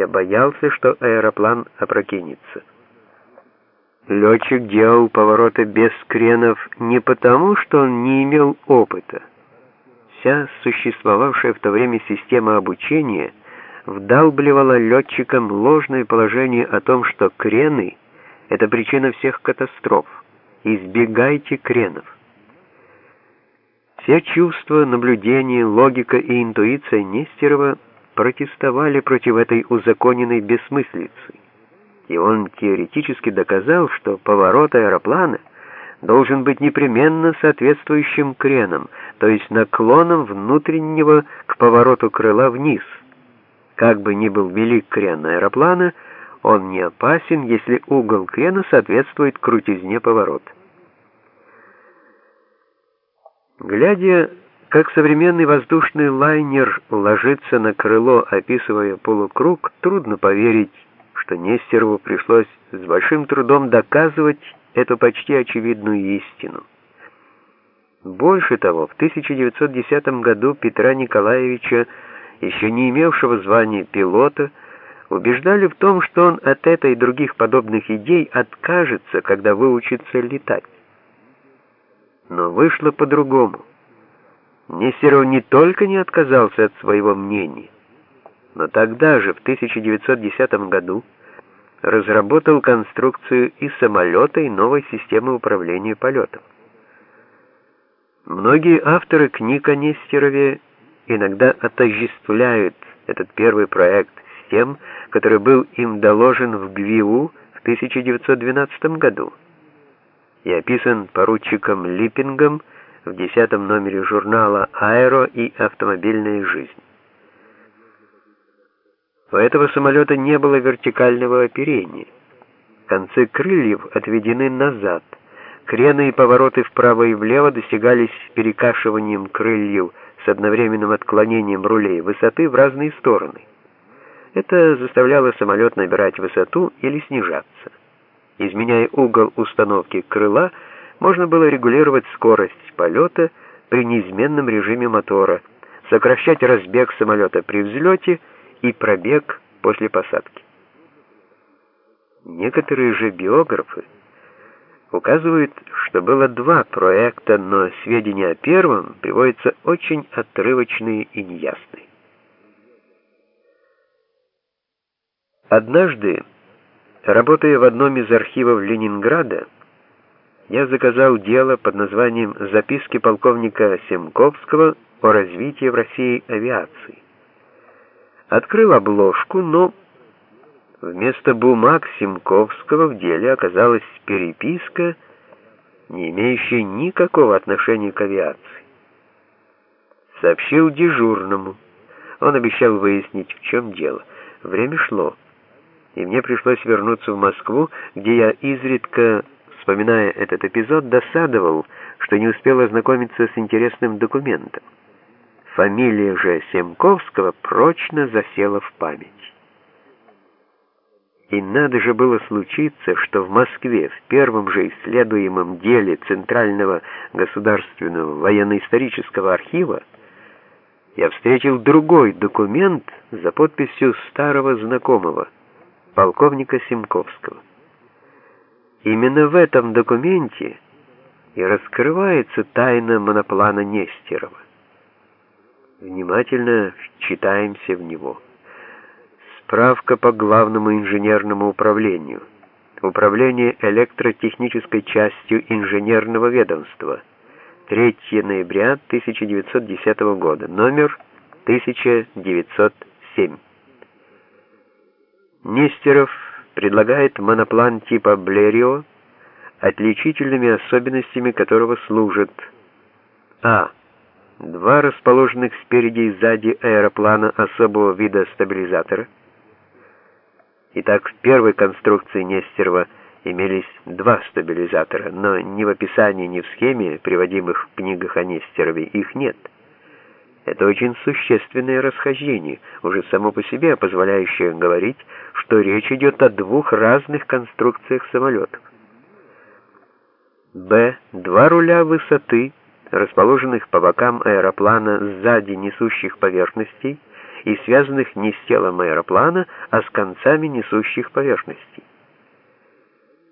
Я боялся, что аэроплан опрокинется. Летчик делал повороты без кренов не потому, что он не имел опыта. Вся существовавшая в то время система обучения вдалбливала летчикам ложное положение о том, что крены — это причина всех катастроф. Избегайте кренов. Все чувства, наблюдения, логика и интуиция Нестерова протестовали против этой узаконенной бессмыслицы, и он теоретически доказал, что поворот аэроплана должен быть непременно соответствующим креном, то есть наклоном внутреннего к повороту крыла вниз. Как бы ни был велик крен аэроплана, он не опасен, если угол крена соответствует крутизне поворота. Глядя, как современный воздушный лайнер ложится на крыло, описывая полукруг, трудно поверить, что Нестерову пришлось с большим трудом доказывать эту почти очевидную истину. Больше того, в 1910 году Петра Николаевича, еще не имевшего звания пилота, убеждали в том, что он от этой и других подобных идей откажется, когда выучится летать. Но вышло по-другому. Нестеров не только не отказался от своего мнения, но тогда же, в 1910 году, разработал конструкцию и самолета, и новой системы управления полетом. Многие авторы книг о Нестерове иногда отождествляют этот первый проект с тем, который был им доложен в ГВИУ в 1912 году и описан поручиком Липпингом в десятом номере журнала «Аэро и автомобильная жизнь». У этого самолета не было вертикального оперения. Концы крыльев отведены назад. Крены и повороты вправо и влево достигались перекашиванием крыльев с одновременным отклонением рулей высоты в разные стороны. Это заставляло самолет набирать высоту или снижаться. Изменяя угол установки крыла, можно было регулировать скорость полета при неизменном режиме мотора, сокращать разбег самолета при взлете и пробег после посадки. Некоторые же биографы указывают, что было два проекта, но сведения о первом приводятся очень отрывочные и неясные. Однажды Работая в одном из архивов Ленинграда, я заказал дело под названием «Записки полковника Семковского о развитии в России авиации». Открыл обложку, но вместо бумаг Семковского в деле оказалась переписка, не имеющая никакого отношения к авиации. Сообщил дежурному. Он обещал выяснить, в чем дело. Время шло и мне пришлось вернуться в Москву, где я изредка, вспоминая этот эпизод, досадовал, что не успел ознакомиться с интересным документом. Фамилия же Семковского прочно засела в память. И надо же было случиться, что в Москве в первом же исследуемом деле Центрального государственного военно-исторического архива я встретил другой документ за подписью старого знакомого – полковника Семковского. Именно в этом документе и раскрывается тайна моноплана Нестерова. Внимательно читаемся в него. Справка по главному инженерному управлению. Управление электротехнической частью инженерного ведомства. 3 ноября 1910 года. Номер 1907. Нестеров предлагает моноплан типа Блерио, отличительными особенностями которого служат а. Два расположенных спереди и сзади аэроплана особого вида стабилизатора. Итак, в первой конструкции Нестерова имелись два стабилизатора, но ни в описании, ни в схеме, приводимых в книгах о Нестерове, их нет. Это очень существенное расхождение, уже само по себе позволяющее говорить, что речь идет о двух разных конструкциях самолетов. Б. Два руля высоты, расположенных по бокам аэроплана сзади несущих поверхностей, и связанных не с телом аэроплана, а с концами несущих поверхностей.